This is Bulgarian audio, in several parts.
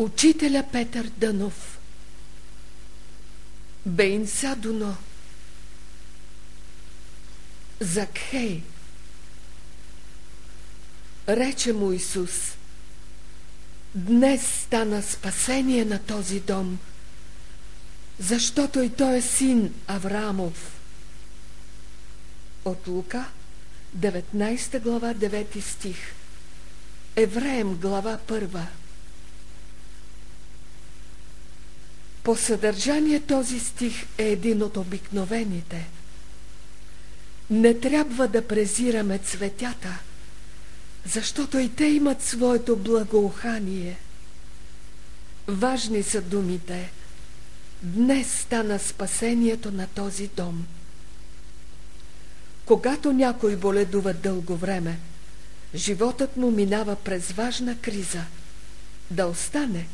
Учителя Петър Дънов Бейн Садуно Закхей Рече му Исус Днес стана спасение на този дом, защото и той е син Авраамов. От Лука, 19 глава, 9 стих. Евреем, глава 1. По съдържание този стих е един от обикновените. Не трябва да презираме цветята, защото и те имат своето благоухание. Важни са думите. Днес стана спасението на този дом. Когато някой боледува дълго време, животът му минава през важна криза. Да остане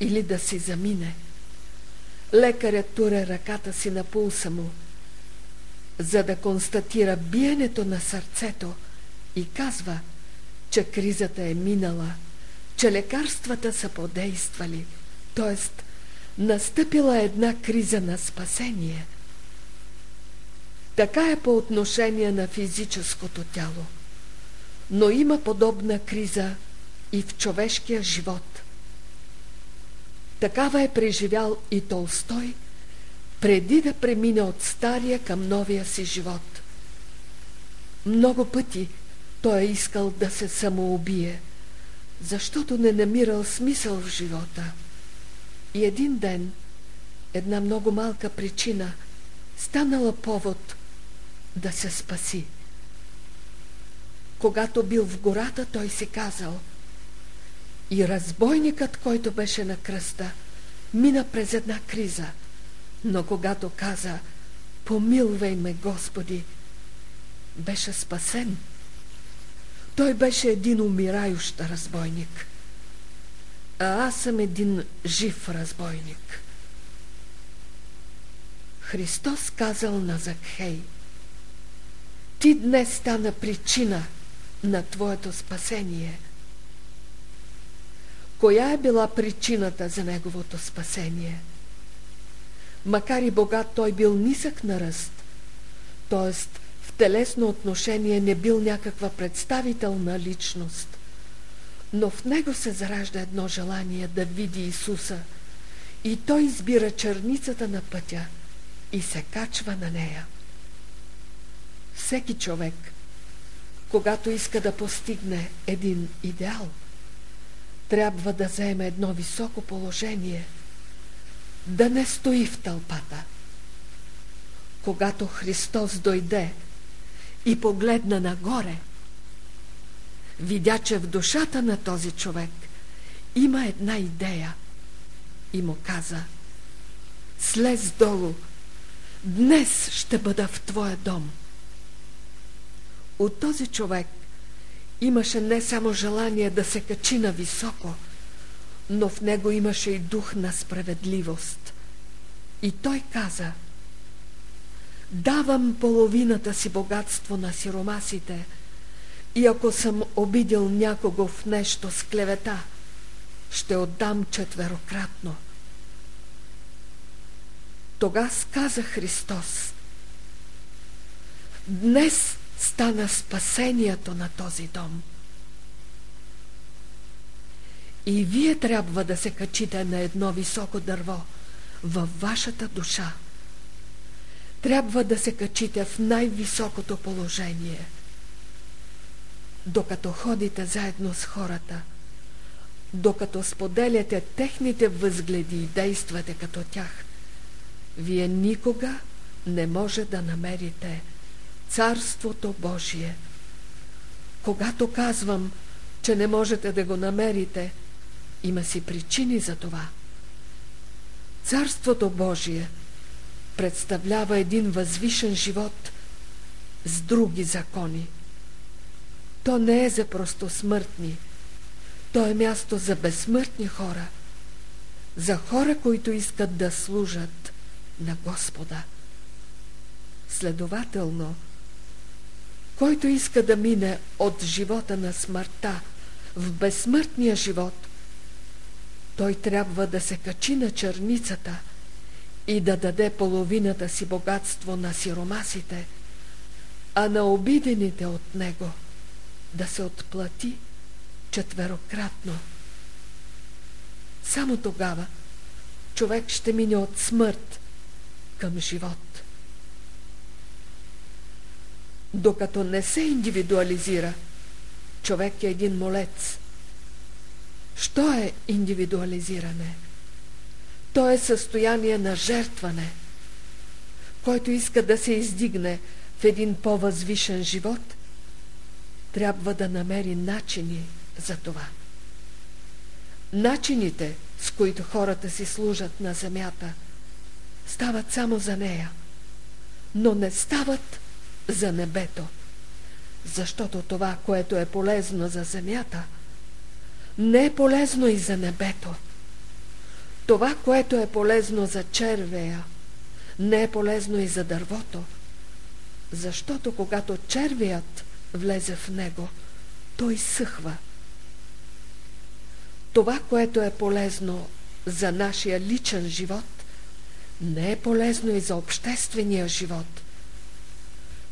или да си замине – Лекарят туре ръката си на пулса му, за да констатира биенето на сърцето и казва, че кризата е минала, че лекарствата са подействали, т.е. настъпила една криза на спасение. Така е по отношение на физическото тяло, но има подобна криза и в човешкия живот – Такава е преживял и Толстой, преди да премине от стария към новия си живот. Много пъти той е искал да се самоубие, защото не намирал смисъл в живота. И един ден, една много малка причина, станала повод да се спаси. Когато бил в гората, той си казал – и разбойникът, който беше на кръста, мина през една криза, но когато каза «Помилвай ме, Господи», беше спасен. Той беше един умирающ разбойник, а аз съм един жив разбойник. Христос казал на Закхей Ти днес стана причина на Твоето спасение – Коя е била причината за неговото спасение? Макар и богат, той бил нисък на ръст, т.е. в телесно отношение не бил някаква представителна личност, но в него се заражда едно желание да види Исуса и той избира черницата на пътя и се качва на нея. Всеки човек, когато иска да постигне един идеал – трябва да заеме едно високо положение, да не стои в тълпата. Когато Христос дойде и погледна нагоре, видя, че в душата на този човек има една идея и му каза Слез долу, днес ще бъда в твоя дом. От този човек имаше не само желание да се качи на високо, но в него имаше и дух на справедливост. И той каза, давам половината си богатство на сиромасите и ако съм обидил някого в нещо с клевета, ще отдам четверократно. Тога сказа Христос, днес стана спасението на този дом. И вие трябва да се качите на едно високо дърво във вашата душа. Трябва да се качите в най-високото положение. Докато ходите заедно с хората, докато споделяте техните възгледи и действате като тях, вие никога не може да намерите Царството Божие. Когато казвам, че не можете да го намерите, има си причини за това. Царството Божие представлява един възвишен живот с други закони. То не е за простосмъртни, то е място за безсмъртни хора, за хора, които искат да служат на Господа. Следователно, който иска да мине от живота на смъртта в безсмъртния живот, той трябва да се качи на черницата и да даде половината си богатство на сиромасите, а на обидените от него да се отплати четверократно. Само тогава човек ще мине от смърт към живот. Докато не се индивидуализира, човек е един молец. Що е индивидуализиране? То е състояние на жертване, който иска да се издигне в един по-възвишен живот, трябва да намери начини за това. Начините, с които хората си служат на земята, стават само за нея, но не стават за небето, защото това, което е полезно за земята, не е полезно и за небето. Това, което е полезно за червея, не е полезно и за дървото, защото когато червеят влезе в него, той съхва. Това, което е полезно за нашия личен живот, не е полезно и за обществения живот.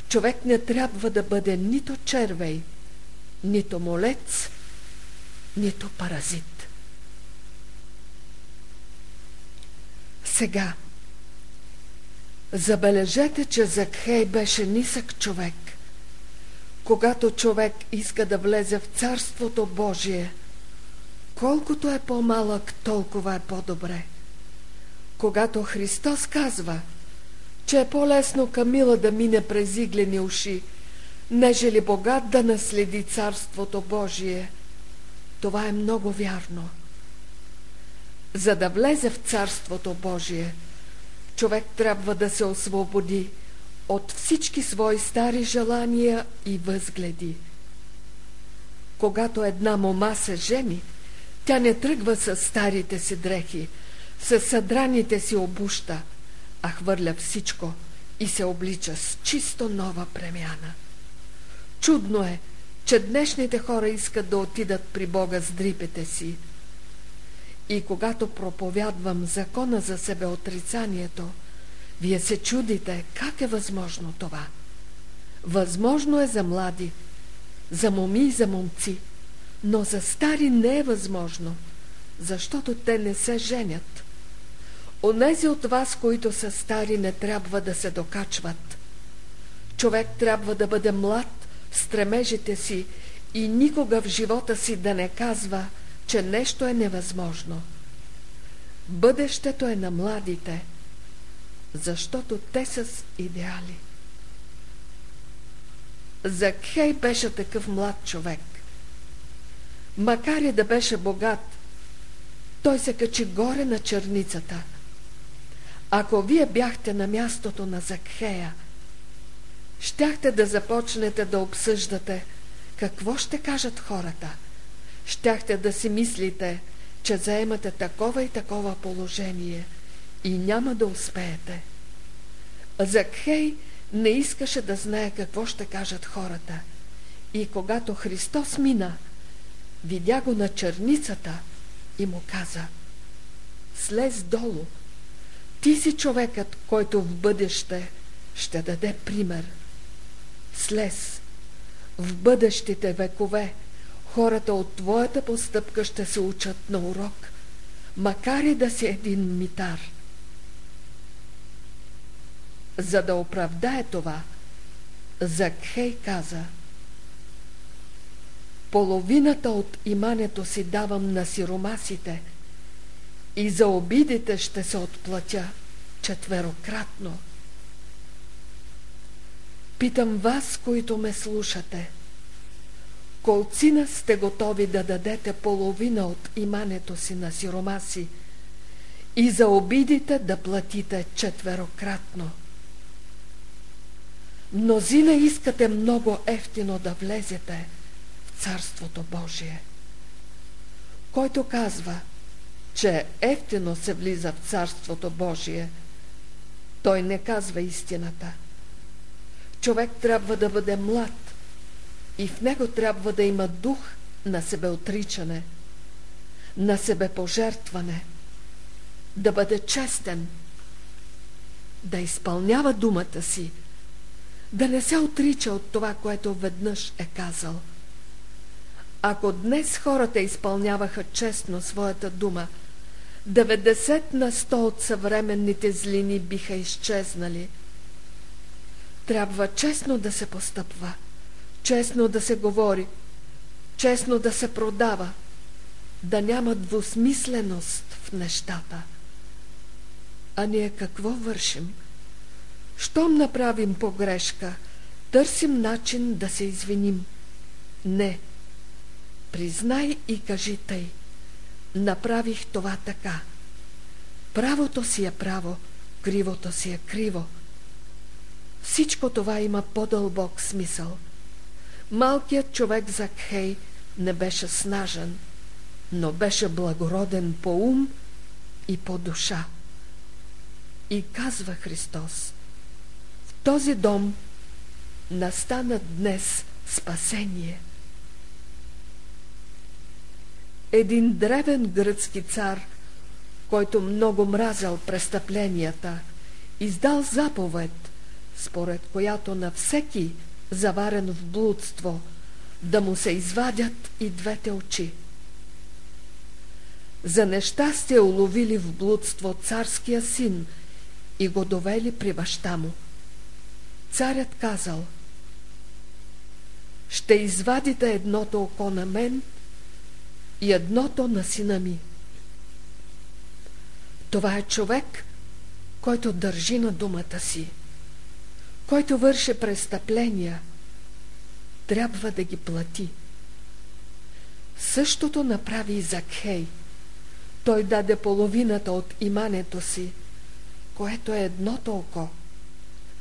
Човек не трябва да бъде нито червей, нито молец, нито паразит. Сега, забележете, че Закхей беше нисък човек. Когато човек иска да влезе в Царството Божие, колкото е по-малък, толкова е по-добре. Когато Христос казва, че е по-лесно Камила да мине през иглени уши, нежели богат да наследи Царството Божие, това е много вярно. За да влезе в Царството Божие, човек трябва да се освободи от всички свои стари желания и възгледи. Когато една мома се жени, тя не тръгва с старите си дрехи, с съдраните си обуща, а хвърля всичко и се облича с чисто нова премяна. Чудно е, че днешните хора искат да отидат при Бога с дрипете си. И когато проповядвам закона за себеотрицанието, вие се чудите как е възможно това. Възможно е за млади, за моми и за момци, но за стари не е възможно, защото те не се женят. Онези от вас, които са стари, не трябва да се докачват. Човек трябва да бъде млад в стремежите си и никога в живота си да не казва, че нещо е невъзможно. Бъдещето е на младите, защото те са с идеали. Закхей беше такъв млад човек. Макар и да беше богат, той се качи горе на черницата – ако вие бяхте на мястото на Закхея, щяхте да започнете да обсъждате какво ще кажат хората. Щяхте да си мислите, че заемате такова и такова положение и няма да успеете. Закхей не искаше да знае какво ще кажат хората. И когато Христос мина, видя го на черницата и му каза Слез долу, ти си човекът, който в бъдеще ще даде пример. Слез, в бъдещите векове, хората от твоята постъпка ще се учат на урок, макар и да си един митар. За да оправдае това, Закхей каза Половината от имането си давам на сиромасите – и за обидите ще се отплатя четверократно. Питам вас, които ме слушате, колцина сте готови да дадете половина от имането си на сиромаси и за обидите да платите четверократно. Мнозина искате много ефтино да влезете в Царството Божие. Който казва – че ефтино се влиза в Царството Божие, той не казва истината. Човек трябва да бъде млад и в него трябва да има дух на себеотричане. на себепожертване, да бъде честен, да изпълнява думата си, да не се отрича от това, което веднъж е казал. Ако днес хората изпълняваха честно своята дума, 90 на 100 от съвременните злини биха изчезнали. Трябва честно да се постъпва, честно да се говори, честно да се продава, да няма двусмисленост в нещата. А ние какво вършим? Щом направим погрешка, търсим начин да се извиним. Не. Признай и кажи тъй. Направих това така. Правото си е право, кривото си е криво. Всичко това има по-дълбок смисъл. Малкият човек Закхей не беше снажен, но беше благороден по ум и по душа. И казва Христос, в този дом настана днес спасение. Един древен гръцки цар, който много мразял престъпленията, издал заповед, според която на всеки заварен в блудство, да му се извадят и двете очи. За нещастие уловили в блудство царския син и го довели при баща му. Царят казал Ще извадите едното око на мен и едното на сина ми. Това е човек, който държи на думата си, който върши престъпления, трябва да ги плати. Същото направи и Закхей – той даде половината от имането си, което е едното око.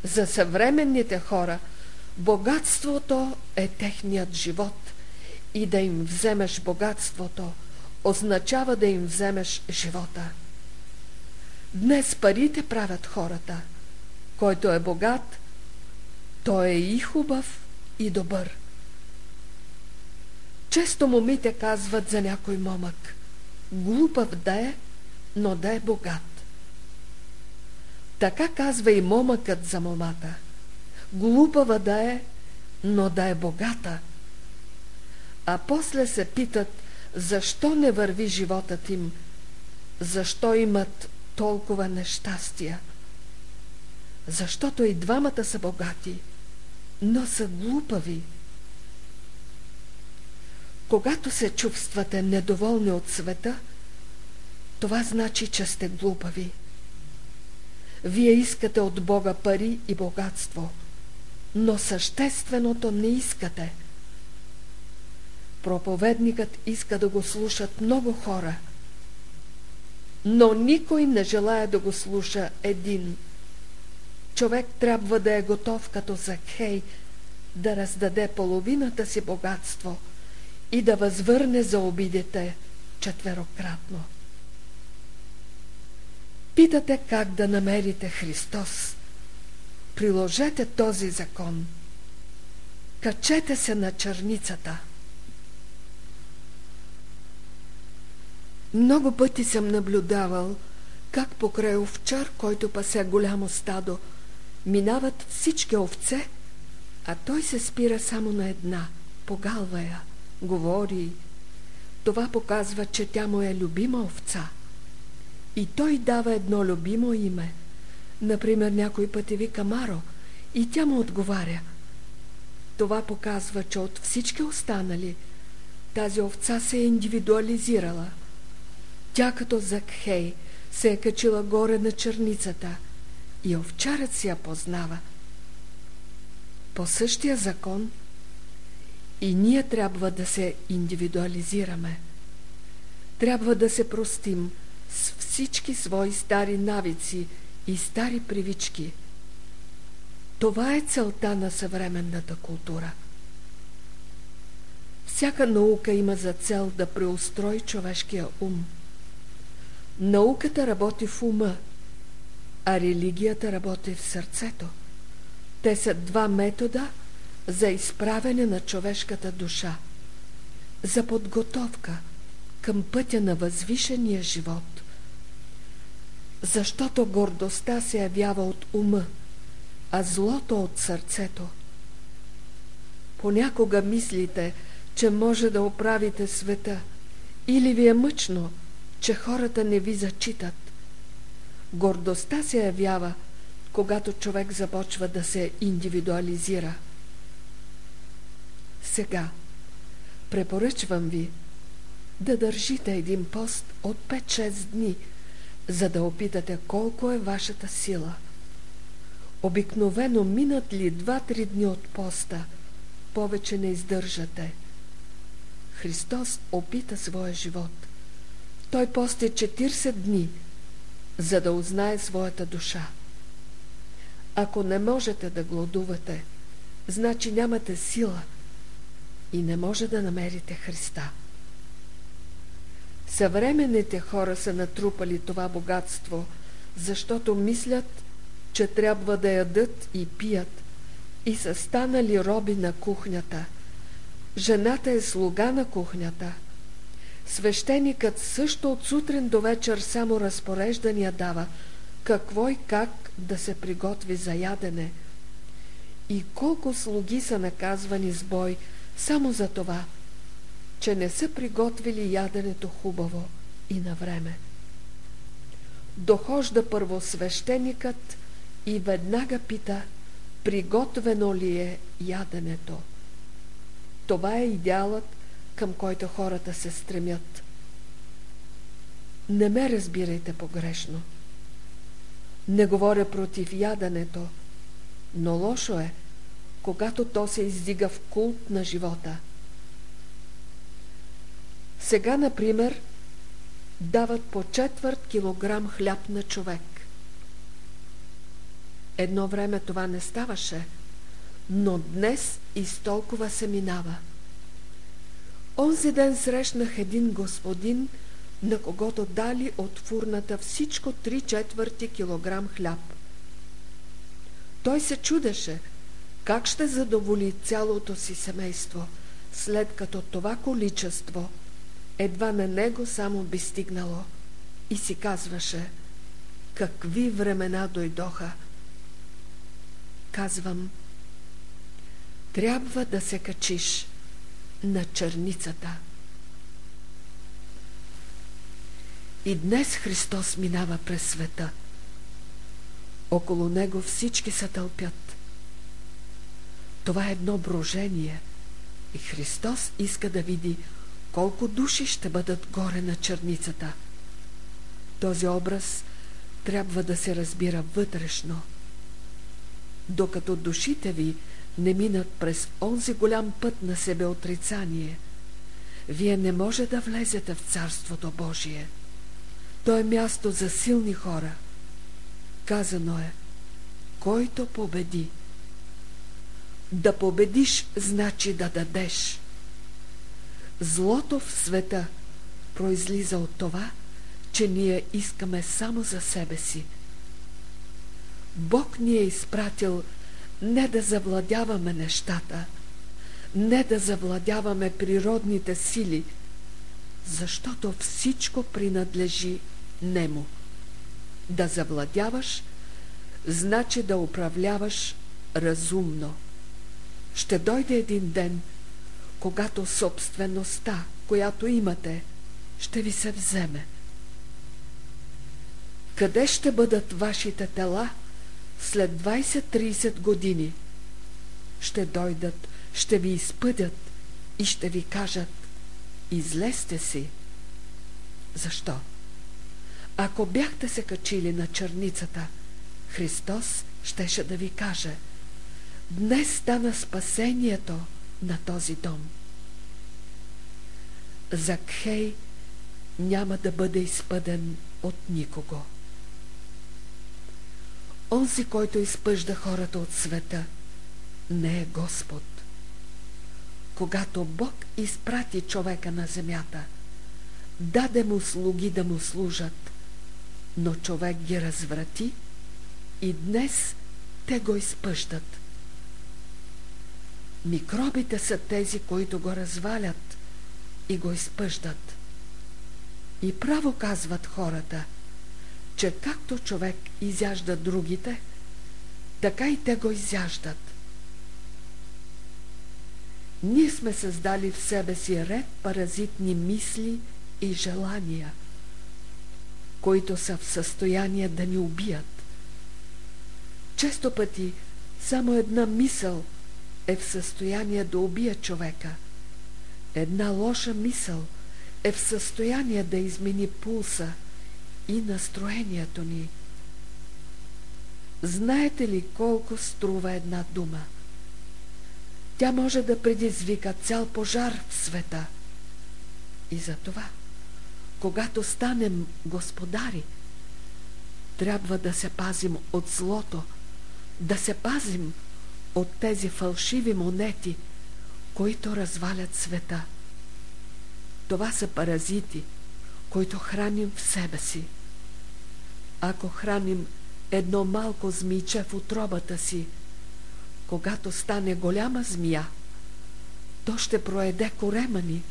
За съвременните хора богатството е техният живот и да им вземеш богатството означава да им вземеш живота. Днес парите правят хората. Който е богат, той е и хубав, и добър. Често момите казват за някой момък глупав да е, но да е богат. Така казва и момъкът за момата. Глупава да е, но да е богата. А после се питат, защо не върви животът им, защо имат толкова нещастия. Защото и двамата са богати, но са глупави. Когато се чувствате недоволни от света, това значи, че сте глупави. Вие искате от Бога пари и богатство, но същественото не искате. Проповедникът иска да го слушат много хора, но никой не желая да го слуша един. Човек трябва да е готов като Закхей да раздаде половината си богатство – и да възвърне за обидите четверократно. Питате как да намерите Христос. Приложете този закон. Качете се на черницата. Много пъти съм наблюдавал как покрай овчар, който пасе голямо стадо, минават всички овце, а той се спира само на една, погалва я – говори. Това показва, че тя му е любима овца. И той дава едно любимо име. Например, някой пъти вика Маро и тя му отговаря. Това показва, че от всички останали тази овца се е индивидуализирала. Тя като Закхей се е качила горе на черницата и овчарът си я познава. По същия закон – и ние трябва да се индивидуализираме. Трябва да се простим с всички свои стари навици и стари привички. Това е целта на съвременната култура. Всяка наука има за цел да преустрои човешкия ум. Науката работи в ума, а религията работи в сърцето. Те са два метода – за изправене на човешката душа, за подготовка към пътя на възвишения живот. Защото гордостта се явява от ума, а злото от сърцето. Понякога мислите, че може да оправите света, или ви е мъчно, че хората не ви зачитат. Гордостта се явява, когато човек започва да се индивидуализира. Сега, препоръчвам ви да държите един пост от 5-6 дни, за да опитате колко е вашата сила. Обикновено минат ли 2-3 дни от поста, повече не издържате. Христос опита своя живот. Той пости 40 дни, за да узнае своята душа. Ако не можете да гладувате, значи нямате сила и не може да намерите Христа. Съвременните хора са натрупали това богатство, защото мислят, че трябва да ядат и пият и са станали роби на кухнята. Жената е слуга на кухнята. Свещеникът също от сутрин до вечер само разпореждания дава – какво и как да се приготви за ядене. И колко слуги са наказвани с бой само за това, че не са приготвили яденето хубаво и на време. Дохожда първосвещеникът и веднага пита, приготвено ли е яденето. Това е идеалът, към който хората се стремят. Не ме разбирайте погрешно – не говоря против яденето, но лошо е, когато то се издига в култ на живота. Сега, например, дават по четвърт килограм хляб на човек. Едно време това не ставаше, но днес и толкова се минава. Онзи ден срещнах един господин, на когото дали от фурната всичко 3 четвърти килограм хляб. Той се чудеше как ще задоволи цялото си семейство, след като това количество едва на него само би стигнало и си казваше какви времена дойдоха. Казвам, трябва да се качиш на черницата. И днес Христос минава през света. Около Него всички се тълпят. Това е едно брожение. И Христос иска да види колко души ще бъдат горе на черницата. Този образ трябва да се разбира вътрешно. Докато душите ви не минат през онзи голям път на себеотрицание, вие не може да влезете в Царството Божие – то е място за силни хора. Казано е, който победи. Да победиш значи да дадеш. Злото в света произлиза от това, че ние искаме само за себе си. Бог ни е изпратил не да завладяваме нещата, не да завладяваме природните сили, защото всичко принадлежи немо. Да завладяваш, значи да управляваш разумно. Ще дойде един ден, когато собствеността, която имате, ще ви се вземе. Къде ще бъдат вашите тела след 20-30 години? Ще дойдат, ще ви изпъдят и ще ви кажат Излезте си. Защо? Ако бяхте се качили на черницата, Христос щеше да ви каже Днес стана спасението на този дом. Закхей няма да бъде изпъден от никого. Онзи, който изпъжда хората от света, не е Господ. Когато Бог изпрати човека на земята, даде му слуги да му служат, но човек ги разврати и днес те го изпъждат. Микробите са тези, които го развалят и го изпъждат. И право казват хората, че както човек изяжда другите, така и те го изяждат. Ние сме създали в себе си ред паразитни мисли и желания, които са в състояние да ни убият. Често пъти само една мисъл е в състояние да убие човека. Една лоша мисъл е в състояние да измени пулса и настроението ни. Знаете ли колко струва една дума? Тя може да предизвика цял пожар в света. И за това, когато станем господари, трябва да се пазим от злото, да се пазим от тези фалшиви монети, които развалят света. Това са паразити, които храним в себе си. Ако храним едно малко змийче в отробата си, когато стане голяма змия, то ще проеде корема ни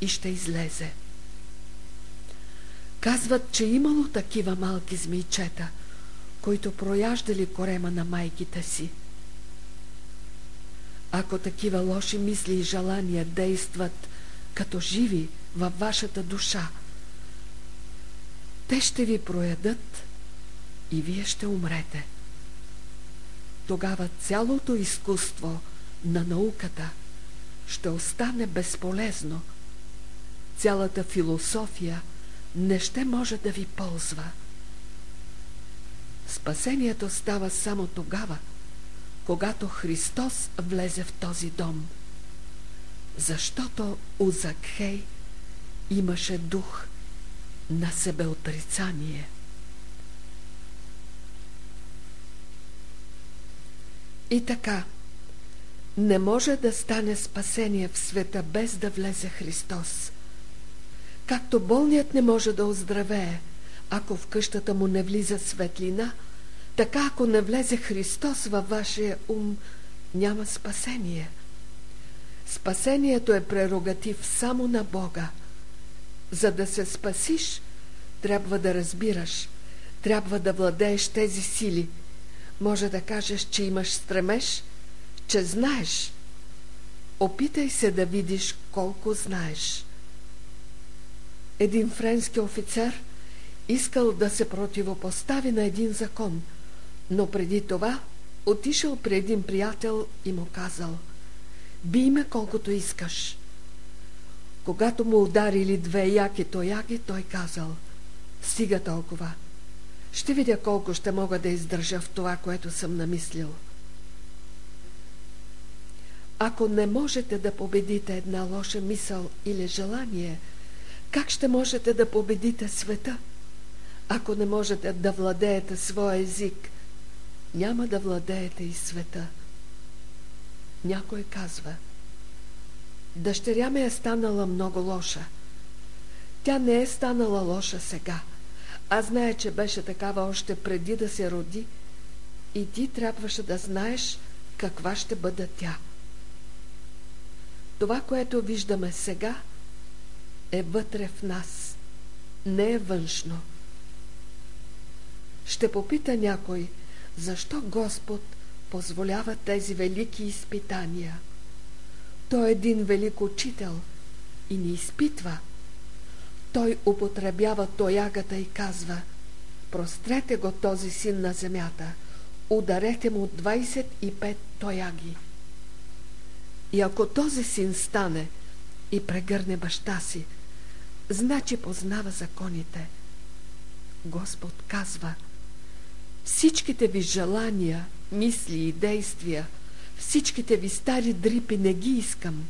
и ще излезе. Казват, че имало такива малки змийчета, които прояждали корема на майките си. Ако такива лоши мисли и желания действат като живи във вашата душа, те ще ви проядат и вие ще умрете. Тогава цялото изкуство на науката ще остане безполезно. Цялата философия не ще може да ви ползва. Спасението става само тогава, когато Христос влезе в този дом. Защото у Закхей имаше дух на себеотрицание. И така, не може да стане спасение в света без да влезе Христос. Както болният не може да оздравее, ако в къщата му не влиза светлина, така ако не влезе Христос във вашия ум, няма спасение. Спасението е прерогатив само на Бога. За да се спасиш, трябва да разбираш, трябва да владееш тези сили. Може да кажеш, че имаш стремеж, че знаеш. Опитай се да видиш колко знаеш. Един френски офицер искал да се противопостави на един закон, но преди това отишъл при един приятел и му казал «Би ме колкото искаш». Когато му ударили две яки тояги, той казал «Стига толкова. Ще видя колко ще мога да издържа в това, което съм намислил». Ако не можете да победите една лоша мисъл или желание, как ще можете да победите света? Ако не можете да владеете своя език, няма да владеете и света. Някой казва – Дъщеря ми е станала много лоша. Тя не е станала лоша сега. Аз знае, че беше такава още преди да се роди и ти трябваше да знаеш каква ще бъде тя. Това, което виждаме сега, е вътре в нас, не е външно. Ще попита някой, защо Господ позволява тези велики изпитания – той е един велик учител и ни изпитва. Той употребява тоягата и казва Прострете го този син на земята, ударете му 25 тояги. И ако този син стане и прегърне баща си, значи познава законите. Господ казва Всичките ви желания, мисли и действия – Всичките ви стари дрипи не ги искам.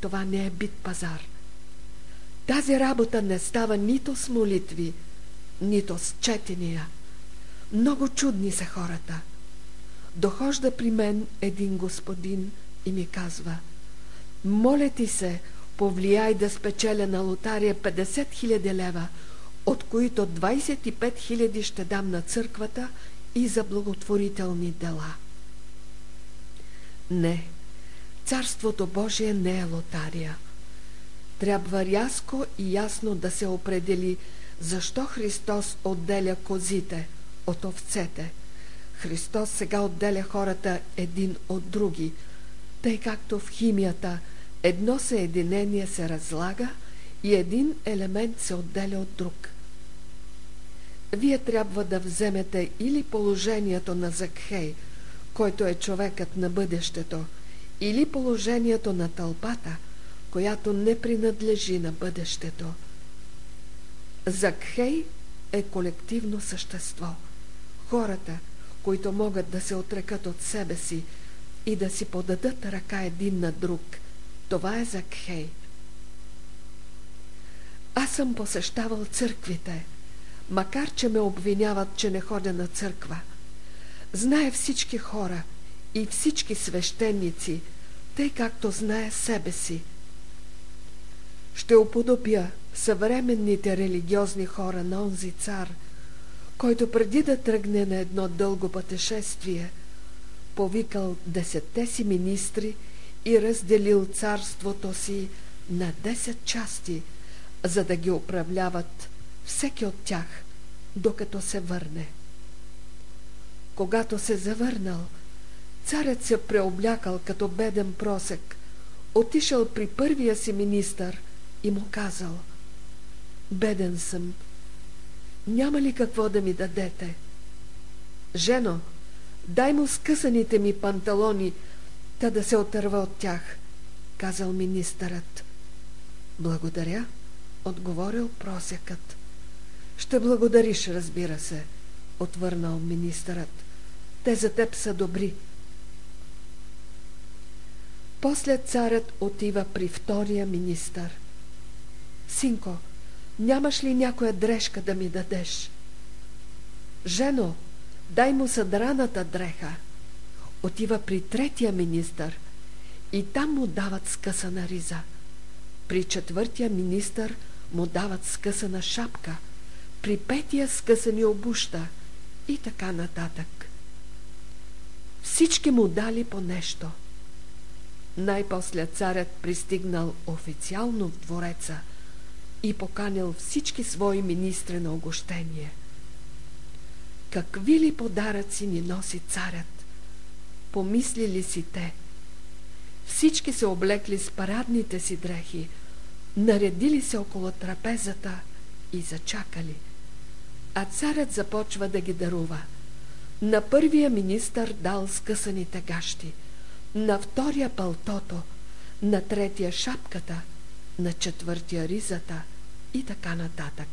Това не е бит пазар. Тази работа не става нито с молитви, нито с четения. Много чудни са хората. Дохожда при мен един господин и ми казва Моля ти се, повлияй да спечеля на лотария 50 000 лева, от които 25 000 ще дам на църквата и за благотворителни дела. Не, Царството Божие не е лотария. трябва рязко и ясно да се определи защо Христос отделя козите от овцете. Христос сега отделя хората един от други, тъй както в химията едно съединение се разлага и един елемент се отделя от друг. Вие трябва да вземете или положението на Закхей, който е човекът на бъдещето, или положението на тълпата, която не принадлежи на бъдещето. Закхей е колективно същество. Хората, които могат да се отрекат от себе си и да си подадат ръка един на друг, това е Закхей. Аз съм посещавал църквите, макар че ме обвиняват, че не ходя на църква. Знае всички хора и всички свещеници, тъй както знае себе си. Ще уподобя съвременните религиозни хора на онзи цар, който преди да тръгне на едно дълго пътешествие, повикал десетте си министри и разделил царството си на десет части, за да ги управляват всеки от тях, докато се върне. Когато се завърнал, царят се преоблякал като беден просек, отишъл при първия си министър и му казал Беден съм, няма ли какво да ми дадете? Жено, дай му скъсаните ми панталони, та да се отърва от тях, казал министърът. Благодаря, отговорил просякът. Ще благодариш, разбира се, отвърнал министърът. Те за теб са добри. После царят отива при втория министър. Синко, нямаш ли някоя дрежка да ми дадеш? Жено, дай му съдраната дреха. Отива при третия министър и там му дават скъсана риза. При четвъртия министър му дават скъсана шапка, при петия скъсани обуща и така нататък. Всички му дали по нещо. Най-после царят пристигнал официално в двореца и поканил всички свои министри на огощение. Какви ли подаръци ни носи царят? Помислили си те. Всички се облекли с парадните си дрехи, наредили се около трапезата и зачакали. А царят започва да ги дарува. На първия министър дал скъсаните гащи, на втория пълтото, на третия шапката, на четвъртия ризата и така нататък.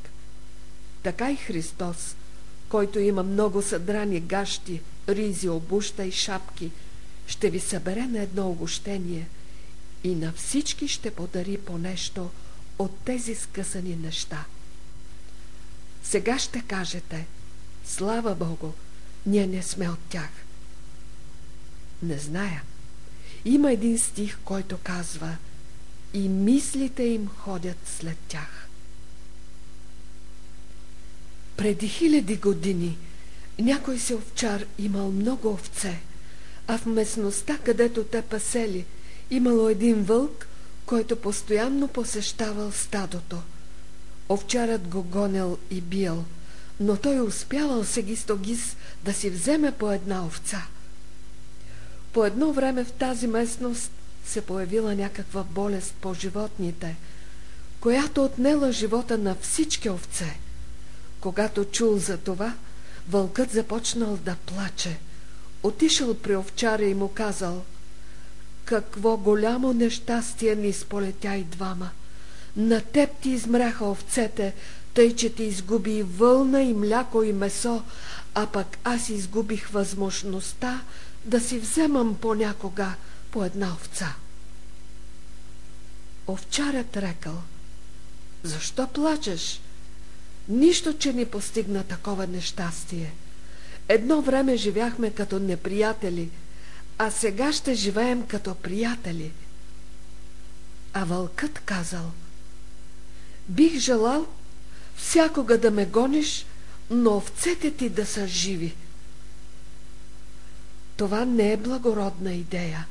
Така и Христос, който има много съдрани гащи, ризи, обуща и шапки, ще ви събере на едно огощение – и на всички ще подари по нещо от тези скъсани неща. Сега ще кажете, слава Богу, ние не сме от тях. Не зная. Има един стих, който казва и мислите им ходят след тях. Преди хиляди години някой се овчар имал много овце, а в местността, където те пасели – Имало един вълк, който постоянно посещавал стадото. Овчарът го гонел и бил, но той успявал сегистогис да си вземе по една овца. По едно време в тази местност се появила някаква болест по животните, която отнела живота на всички овце. Когато чул за това, вълкът започнал да плаче. Отишъл при овчаря и му казал – какво голямо нещастие ни сполетя и двама. На теб ти измряха овцете, тъй, че ти изгуби и вълна, и мляко, и месо, а пък аз изгубих възможността да си вземам понякога по една овца. Овчарят рекал, защо плачеш? Нищо, че ни постигна такова нещастие. Едно време живяхме като неприятели – а сега ще живеем като приятели. А вълкът казал, бих желал всякога да ме гониш, но овцете ти да са живи. Това не е благородна идея.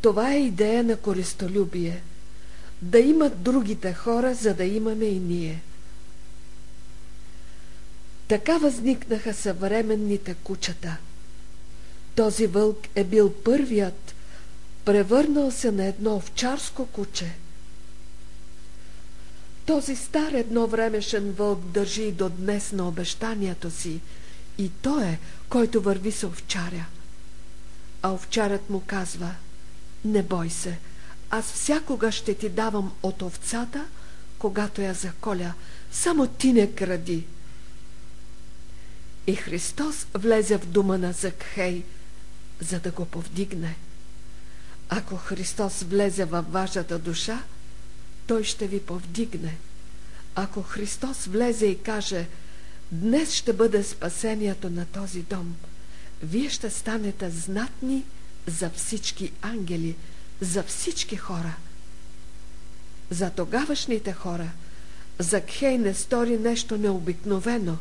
Това е идея на користолюбие. да имат другите хора, за да имаме и ние. Така възникнаха съвременните кучета. Този вълк е бил първият, превърнал се на едно овчарско куче. Този стар едновремешен вълк държи до днес на обещанието си и той е, който върви с овчаря. А овчарят му казва, не бой се, аз всякога ще ти давам от овцата, когато я заколя, само ти не кради. И Христос влезе в дума на Закхей, за да го повдигне. Ако Христос влезе във вашата душа, той ще ви повдигне. Ако Христос влезе и каже, днес ще бъде спасението на този дом, вие ще станете знатни за всички ангели, за всички хора. За тогавашните хора Закхей не стори нещо необикновено,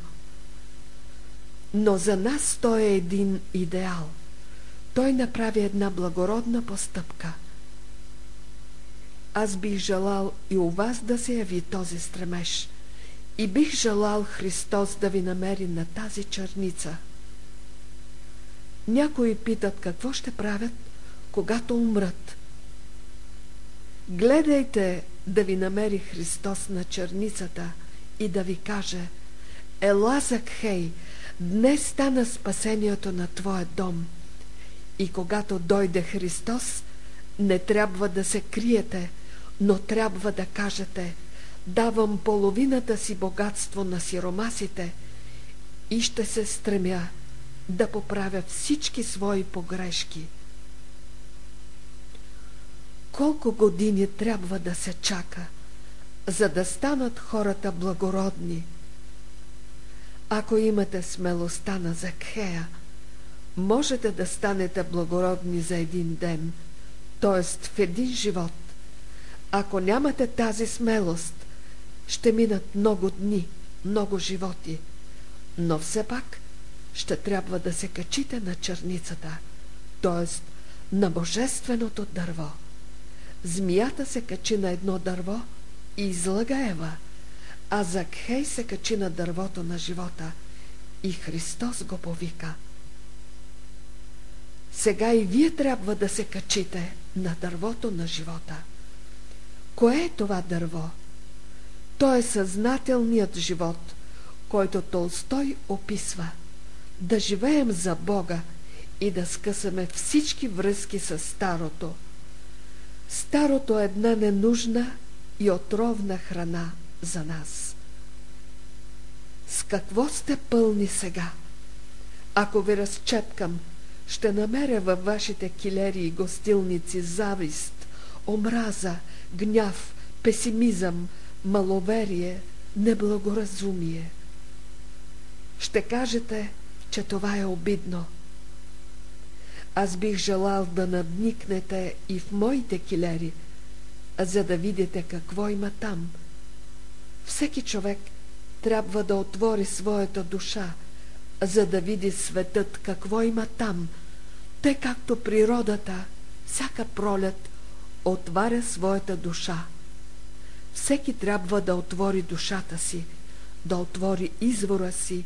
но за нас той е един идеал. Той направи една благородна постъпка. Аз бих желал и у вас да се яви този стремеж. И бих желал Христос да ви намери на тази черница. Някои питат какво ще правят, когато умрат. Гледайте да ви намери Христос на черницата и да ви каже Ела Закхей, днес стана спасението на твоя дом. И когато дойде Христос, не трябва да се криете, но трябва да кажете давам половината си богатство на сиромасите и ще се стремя да поправя всички свои погрешки – колко години трябва да се чака, за да станат хората благородни. Ако имате смелостта на Закхея, можете да станете благородни за един ден, т.е. в един живот. Ако нямате тази смелост, ще минат много дни, много животи, но все пак ще трябва да се качите на черницата, т.е. на божественото дърво. Змията се качи на едно дърво и излага Ева, а Закхей се качи на дървото на живота и Христос го повика. Сега и вие трябва да се качите на дървото на живота. Кое е това дърво? То е съзнателният живот, който Толстой описва. Да живеем за Бога и да скъсаме всички връзки с старото – Старото е една ненужна и отровна храна за нас. С какво сте пълни сега? Ако ви разчепкам, ще намеря във вашите килери и гостилници завист, омраза, гняв, песимизъм, маловерие, неблагоразумие. Ще кажете, че това е обидно – аз бих желал да надникнете и в моите килери, за да видите какво има там. Всеки човек трябва да отвори своята душа, за да види светът какво има там, те както природата всяка пролет отваря своята душа. Всеки трябва да отвори душата си, да отвори извора си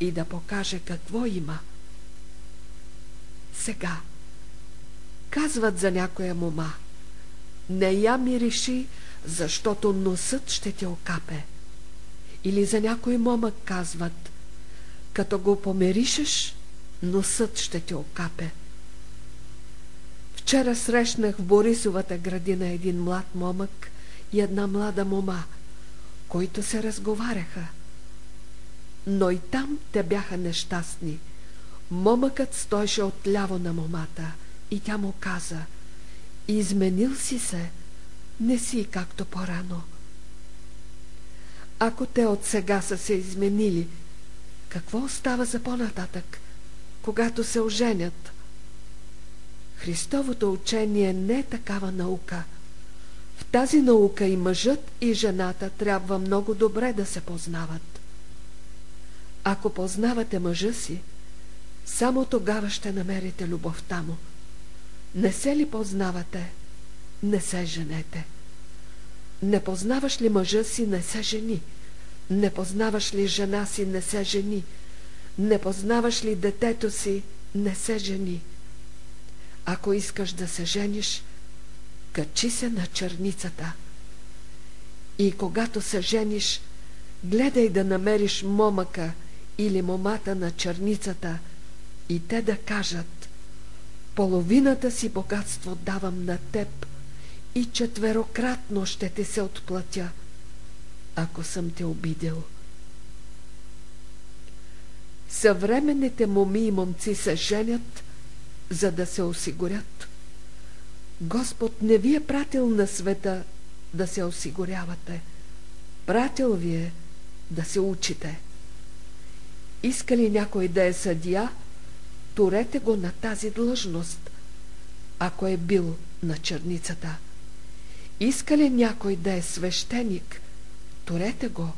и да покаже какво има сега. Казват за някоя мома. Не я мириши, защото носът ще те окапе. Или за някой момък казват, като го помиришеш, носът ще те окапе. Вчера срещнах в Борисовата градина един млад момък и една млада мома, които се разговаряха. Но и там те бяха нещастни – Момъкът стойше отляво на момата и тя му каза Изменил си се, не си както по-рано. Ако те от сега са се изменили, какво остава за по-нататък, когато се оженят? Христовото учение не е такава наука. В тази наука и мъжът и жената трябва много добре да се познават. Ако познавате мъжа си, само тогава ще намерите любовта му. Не се ли познавате, не се женете. Не познаваш ли мъжа си, не се жени. Не познаваш ли жена си, не се жени. Не познаваш ли детето си, не се жени. Ако искаш да се жениш, качи се на черницата. И когато се жениш, гледай да намериш момъка или момата на черницата и те да кажат половината си богатство давам на теб и четверократно ще ти се отплатя, ако съм те обидел. Съвременните моми и момци се женят, за да се осигурят. Господ не ви е пратил на света да се осигурявате. Пратил ви е да се учите. Иска ли някой да е съдия, турете го на тази длъжност, ако е бил на черницата. Иска ли някой да е свещеник, турете го,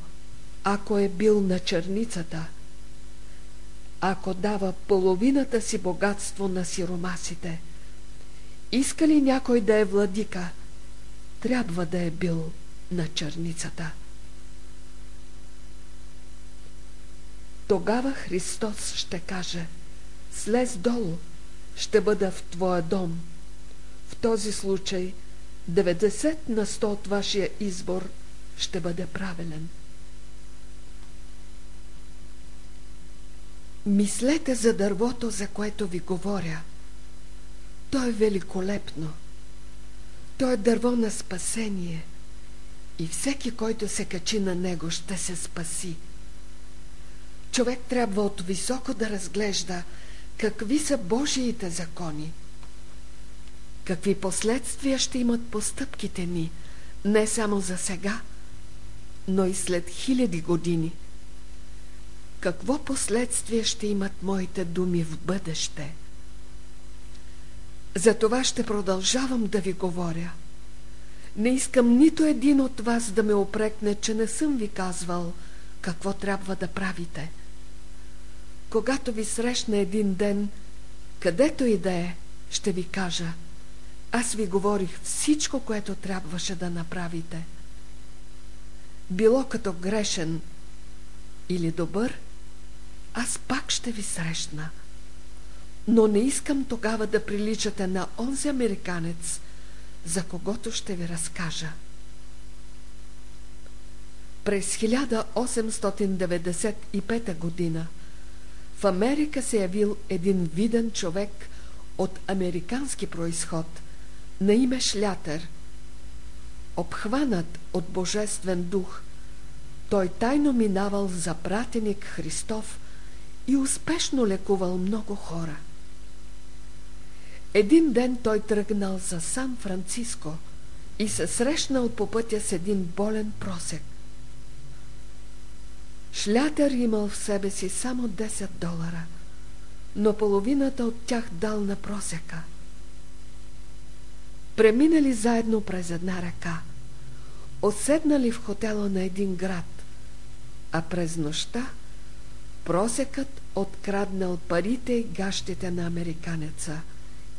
ако е бил на черницата. Ако дава половината си богатство на сиромасите, иска ли някой да е владика, трябва да е бил на черницата. Тогава Христос ще каже Слез долу, ще бъда в твоя дом. В този случай 90 на 100 от вашия избор ще бъде правилен. Мислете за дървото, за което ви говоря. То е великолепно. То е дърво на спасение и всеки, който се качи на него, ще се спаси. Човек трябва от високо да разглежда какви са Божиите закони. Какви последствия ще имат постъпките ни, не само за сега, но и след хиляди години. Какво последствие ще имат моите думи в бъдеще? За това ще продължавам да ви говоря. Не искам нито един от вас да ме опрекне, че не съм ви казвал какво трябва да правите – когато ви срещна един ден, където и да е, ще ви кажа. Аз ви говорих всичко, което трябваше да направите. Било като грешен или добър, аз пак ще ви срещна. Но не искам тогава да приличате на онзи американец, за когото ще ви разкажа. През 1895 година в Америка се явил един виден човек от американски происход на име Шлятер. Обхванат от Божествен дух, той тайно минавал за пратеник Христов и успешно лекувал много хора. Един ден той тръгнал за Сан Франциско и се срещнал по пътя с един болен просек. Шлятер имал в себе си само 10 долара, но половината от тях дал на просека. Преминали заедно през една река, оседнали в хотела на един град, а през нощта просекът откраднал парите и гащите на американеца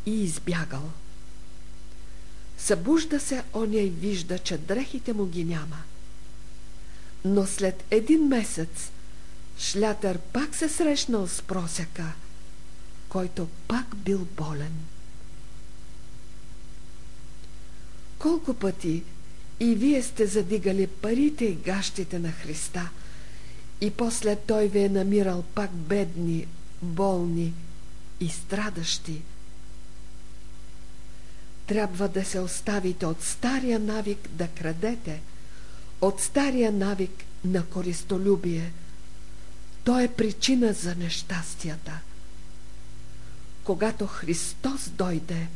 и избягал. Събужда се оня и вижда, че дрехите му ги няма – но след един месец Шлятър пак се срещнал с просяка, който пак бил болен. Колко пъти и вие сте задигали парите и гащите на Христа и после Той ви е намирал пак бедни, болни и страдащи. Трябва да се оставите от стария навик да крадете – от стария навик на користолюбие. То е причина за нещастията. Когато Христос дойде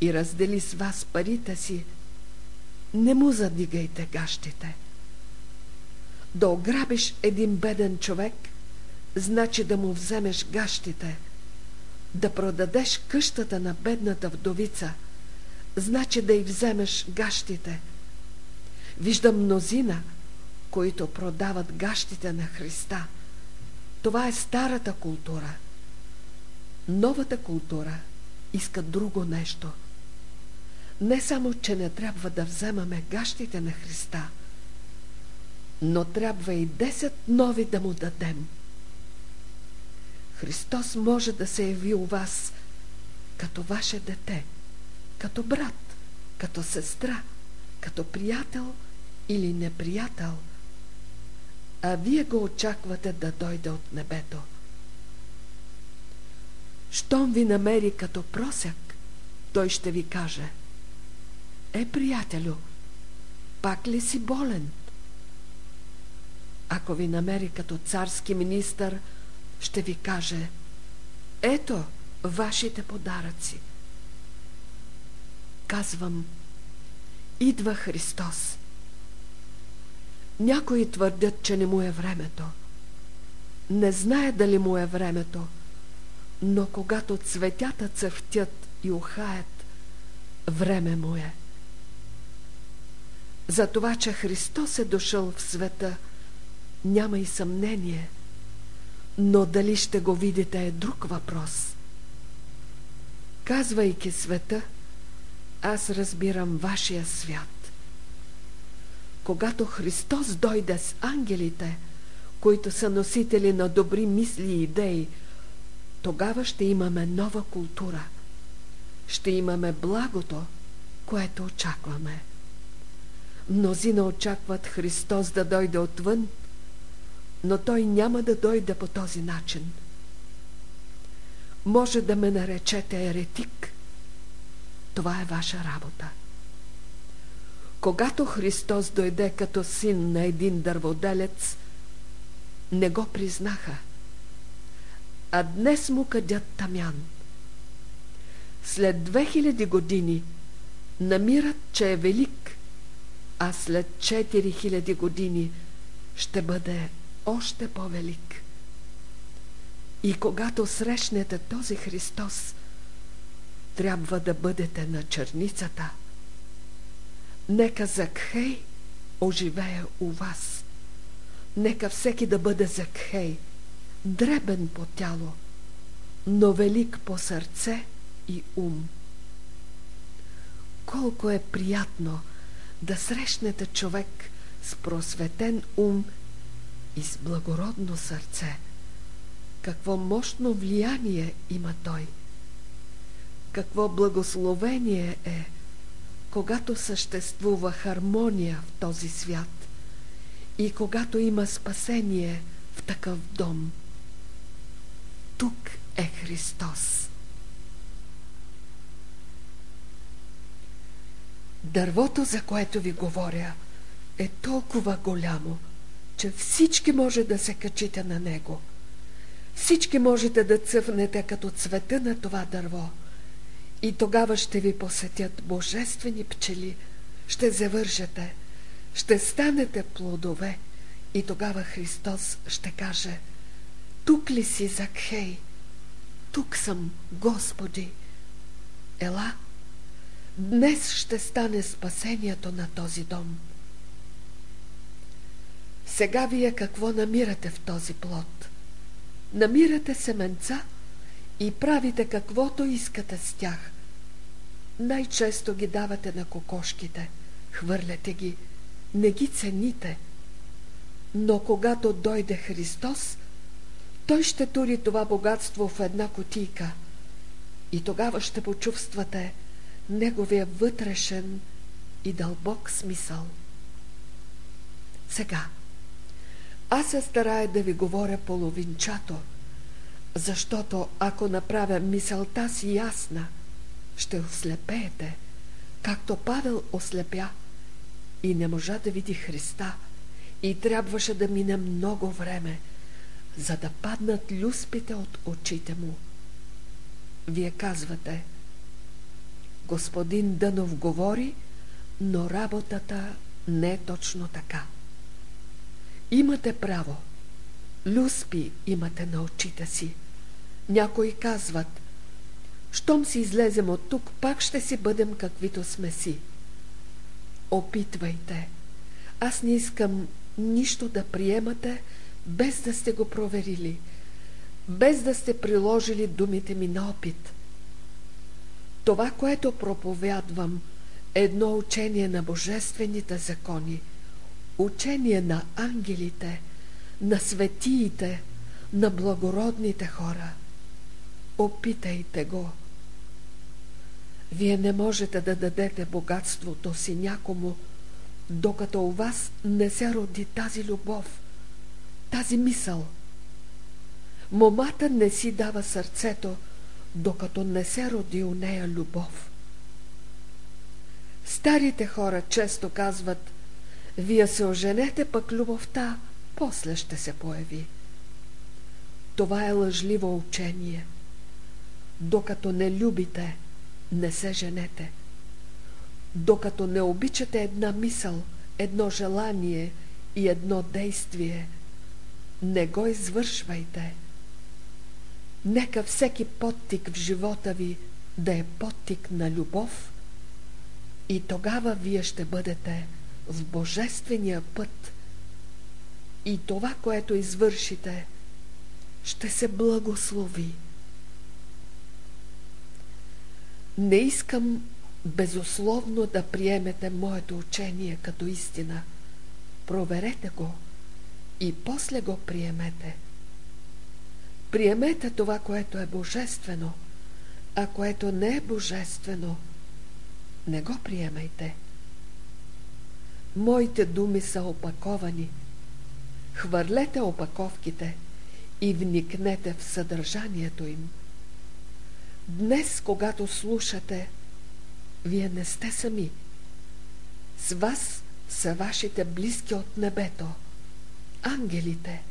и раздели с вас парите си, не му задигайте гащите. Да ограбиш един беден човек, значи да му вземеш гащите. Да продадеш къщата на бедната вдовица, значи да й вземеш гащите – Виждам мнозина, които продават гащите на Христа. Това е старата култура. Новата култура иска друго нещо. Не само, че не трябва да вземаме гащите на Христа, но трябва и 10 нови да му дадем. Христос може да се яви у вас като ваше дете, като брат, като сестра, като приятел или неприятел, а вие го очаквате да дойде от небето. Щом ви намери като просяк, той ще ви каже Е, приятелю, пак ли си болен? Ако ви намери като царски министър, ще ви каже Ето вашите подаръци. Казвам, идва Христос. Някои твърдят, че не му е времето. Не знае дали му е времето, но когато цветята цъфтят и ухаят, време му е. За това, че Христос е дошъл в света, няма и съмнение, но дали ще го видите е друг въпрос. Казвайки света, аз разбирам вашия свят. Когато Христос дойде с ангелите, които са носители на добри мисли и идеи, тогава ще имаме нова култура. Ще имаме благото, което очакваме. Мнозина очакват Христос да дойде отвън, но Той няма да дойде по този начин. Може да ме наречете еретик. Това е ваша работа. Когато Христос дойде като син на един дърводелец, не го признаха – а днес му къдят тамян. След 2000 години намират, че е велик, а след 4000 години ще бъде още по-велик. И когато срещнете този Христос, трябва да бъдете на черницата. Нека Закхей оживее у вас. Нека всеки да бъде Закхей – дребен по тяло, но велик по сърце и ум. Колко е приятно да срещнете човек с просветен ум и с благородно сърце. Какво мощно влияние има той. Какво благословение е, когато съществува хармония в този свят и когато има спасение в такъв дом – тук е Христос. Дървото, за което ви говоря, е толкова голямо, че всички може да се качите на него. Всички можете да цъфнете като цвета на това дърво. И тогава ще ви посетят божествени пчели, ще завържете, ще станете плодове и тогава Христос ще каже – тук ли си, Закхей? Тук съм, Господи. Ела, днес ще стане спасението на този дом. Сега вие какво намирате в този плод? Намирате семенца и правите каквото искате с тях. Най-често ги давате на кокошките, хвърляте ги, не ги цените. Но когато дойде Христос, той ще тури това богатство в една котийка и тогава ще почувствате неговия вътрешен и дълбок смисъл. Сега, аз се старая да ви говоря половинчато, защото ако направя мисълта си ясна, ще ослепеете, както Павел ослепя и не можа да види Христа и трябваше да мине много време – за да паднат люспите от очите му. Вие казвате, господин Дънов говори, но работата не е точно така. Имате право. Люспи имате на очите си. Някои казват, щом си излезем от тук, пак ще си бъдем каквито сме си. Опитвайте. Аз не искам нищо да приемате, без да сте го проверили, без да сте приложили думите ми на опит. Това, което проповядвам, едно учение на божествените закони, учение на ангелите, на светиите, на благородните хора. Опитайте го. Вие не можете да дадете богатството си някому, докато у вас не се роди тази любов, тази мисъл. Момата не си дава сърцето, докато не се роди у нея любов. Старите хора често казват, вие се оженете, пък любовта после ще се появи. Това е лъжливо учение. Докато не любите, не се женете. Докато не обичате една мисъл, едно желание и едно действие, не го извършвайте. Нека всеки подтик в живота ви да е подтик на любов и тогава вие ще бъдете в божествения път и това, което извършите, ще се благослови. Не искам безусловно да приемете моето учение като истина. Проверете го и после го приемете. Приемете това, което е божествено, а което не е божествено, не го приемайте. Моите думи са опаковани. Хвърлете опаковките и вникнете в съдържанието им. Днес, когато слушате, вие не сте сами. С вас са вашите близки от небето, ангелите.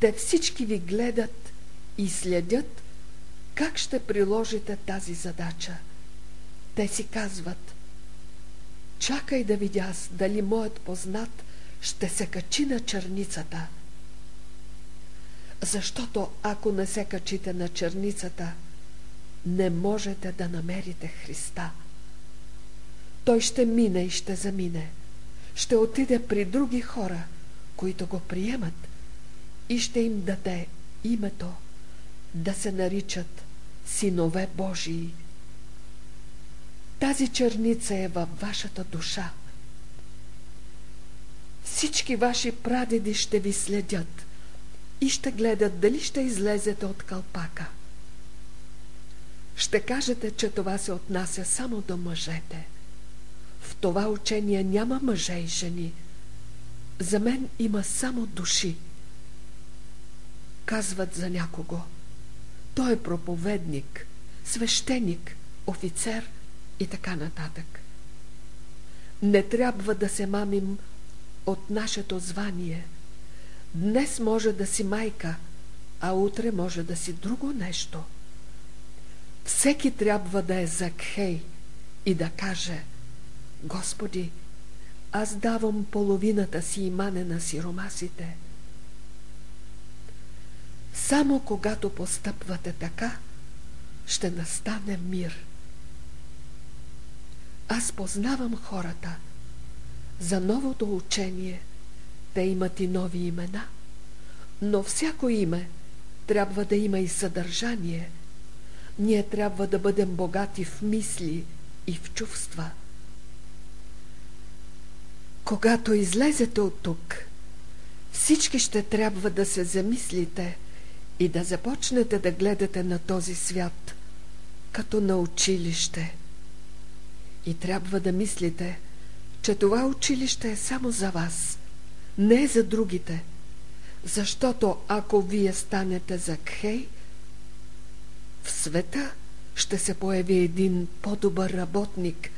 Те всички ви гледат и следят как ще приложите тази задача. Те си казват Чакай да видя аз дали моят познат ще се качи на черницата. Защото ако не се качите на черницата, не можете да намерите Христа. Той ще мине и ще замине. Ще отиде при други хора, които го приемат и ще им даде името да се наричат синове Божии. Тази черница е във вашата душа. Всички ваши прадеди ще ви следят и ще гледат дали ще излезете от кълпака. Ще кажете, че това се отнася само до мъжете. В това учение няма мъже и жени. За мен има само души. Казват за някого. Той е проповедник, свещеник, офицер и така нататък. Не трябва да се мамим от нашето звание. Днес може да си майка, а утре може да си друго нещо – всеки трябва да е закхей и да каже Господи, аз давам половината си имане на сиромасите. Само когато постъпвате така, ще настане мир. Аз познавам хората. За новото учение те имат и нови имена, но всяко име трябва да има и съдържание – ние трябва да бъдем богати в мисли и в чувства. Когато излезете от тук, всички ще трябва да се замислите и да започнете да гледате на този свят като на училище. И трябва да мислите, че това училище е само за вас, не за другите, защото ако вие станете за кхей, в света ще се появи един по-добър работник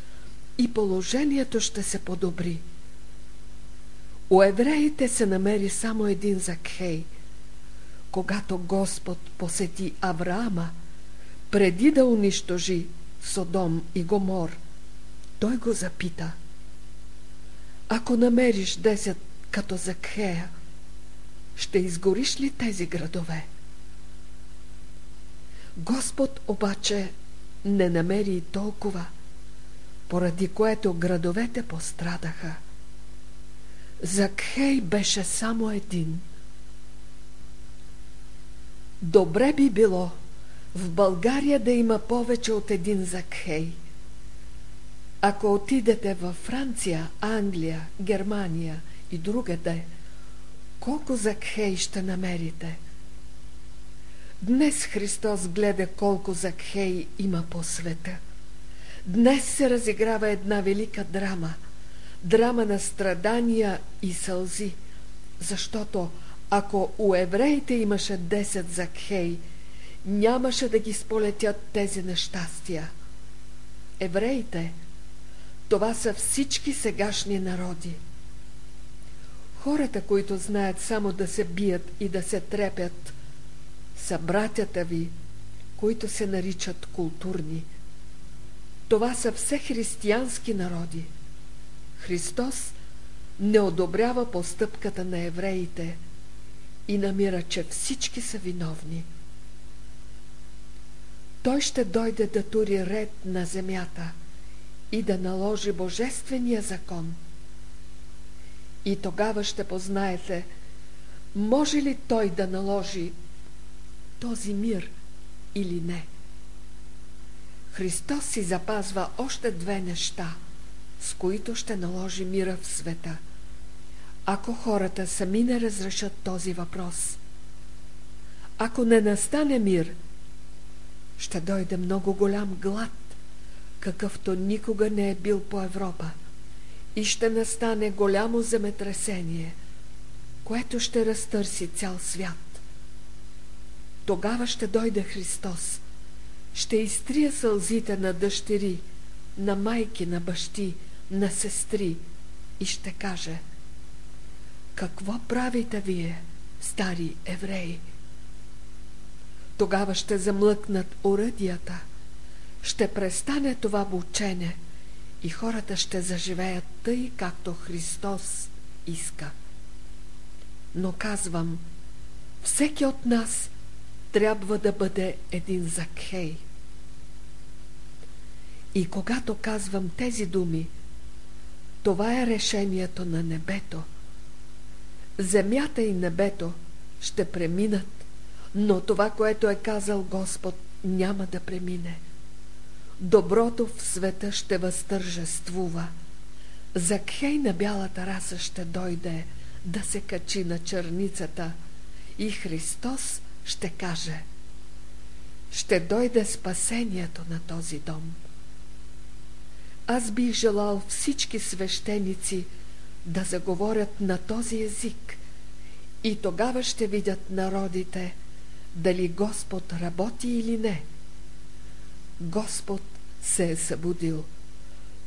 и положението ще се подобри. У евреите се намери само един Закхей. Когато Господ посети Авраама, преди да унищожи Содом и Гомор, той го запита. Ако намериш 10 като Закхея, ще изгориш ли тези градове? Господ обаче не намери и толкова, поради което градовете пострадаха. Закхей беше само един. Добре би било в България да има повече от един Закхей. Ако отидете във Франция, Англия, Германия и другаде, колко закхей ще намерите? Днес Христос гледа колко закхей има по света. Днес се разиграва една велика драма. Драма на страдания и сълзи. Защото ако у евреите имаше 10 закхей, нямаше да ги сполетят тези нещастия. Евреите – това са всички сегашни народи. Хората, които знаят само да се бият и да се трепят, са братята ви, които се наричат културни. Това са все християнски народи. Христос не одобрява постъпката на евреите и намира, че всички са виновни. Той ще дойде да тури ред на земята – и да наложи Божествения закон. И тогава ще познаете, може ли Той да наложи този мир или не. Христос си запазва още две неща, с които ще наложи мира в света, ако хората сами не разрешат този въпрос. Ако не настане мир, ще дойде много голям глад какъвто никога не е бил по Европа. И ще настане голямо земетресение, което ще разтърси цял свят. Тогава ще дойде Христос, ще изтрия сълзите на дъщери, на майки, на бащи, на сестри и ще каже Какво правите вие, стари евреи? Тогава ще замлъкнат оръдията – ще престане това учение и хората ще заживеят тъй, както Христос иска. Но казвам, всеки от нас трябва да бъде един Закхей. И когато казвам тези думи, това е решението на небето. Земята и небето ще преминат, но това, което е казал Господ, няма да премине – Доброто в света ще възтържествува. Закхей на бялата раса ще дойде да се качи на черницата и Христос ще каже Ще дойде спасението на този дом. Аз бих желал всички свещеници да заговорят на този език и тогава ще видят народите дали Господ работи или не. Господ се е събудил.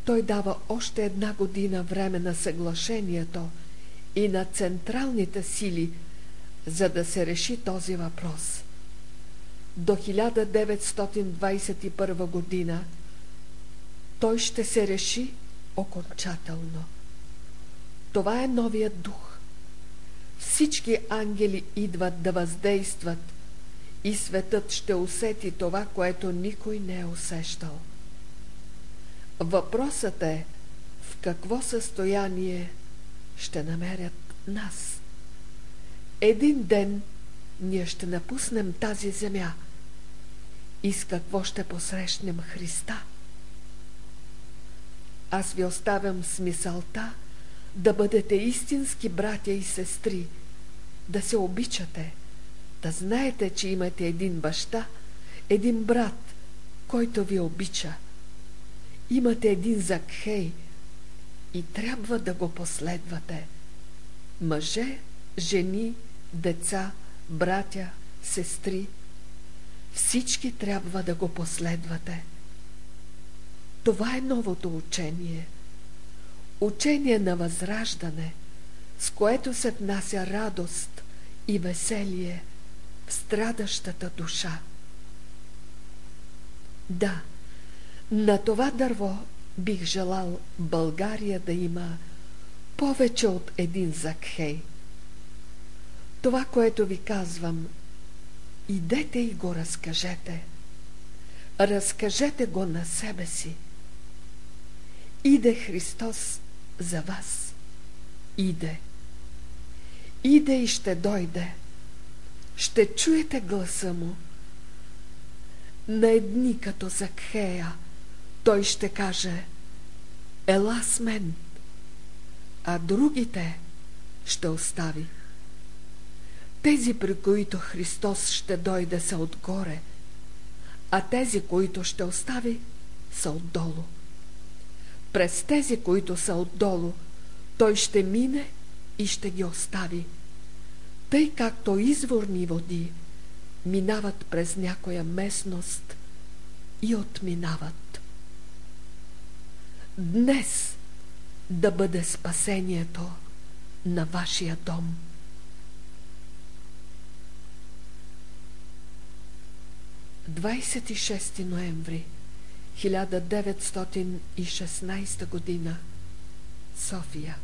Той дава още една година време на съглашението и на централните сили, за да се реши този въпрос. До 1921 година той ще се реши окончателно. Това е новият дух. Всички ангели идват да въздействат и светът ще усети това, което никой не е усещал. Въпросът е в какво състояние ще намерят нас. Един ден ние ще напуснем тази земя и с какво ще посрещнем Христа. Аз ви оставям с мисълта да бъдете истински братя и сестри, да се обичате, да знаете, че имате един баща, един брат, който ви обича – Имате един Закхей и трябва да го последвате. Мъже, жени, деца, братя, сестри, всички трябва да го последвате. Това е новото учение. Учение на възраждане, с което се внася радост и веселие в страдащата душа. Да, на това дърво бих желал България да има повече от един Закхей. Това, което ви казвам, идете и го разкажете. Разкажете го на себе си. Иде Христос за вас. Иде. Иде и ще дойде. Ще чуете гласа му. На едни като Закхея – той ще каже ела с мен, а другите ще остави. Тези, при които Христос ще дойде, са отгоре, а тези, които ще остави, са отдолу. През тези, които са отдолу, той ще мине и ще ги остави. Тъй както изворни води минават през някоя местност и отминават. Днес да бъде спасението на вашия дом. 26 ноември 1916 година София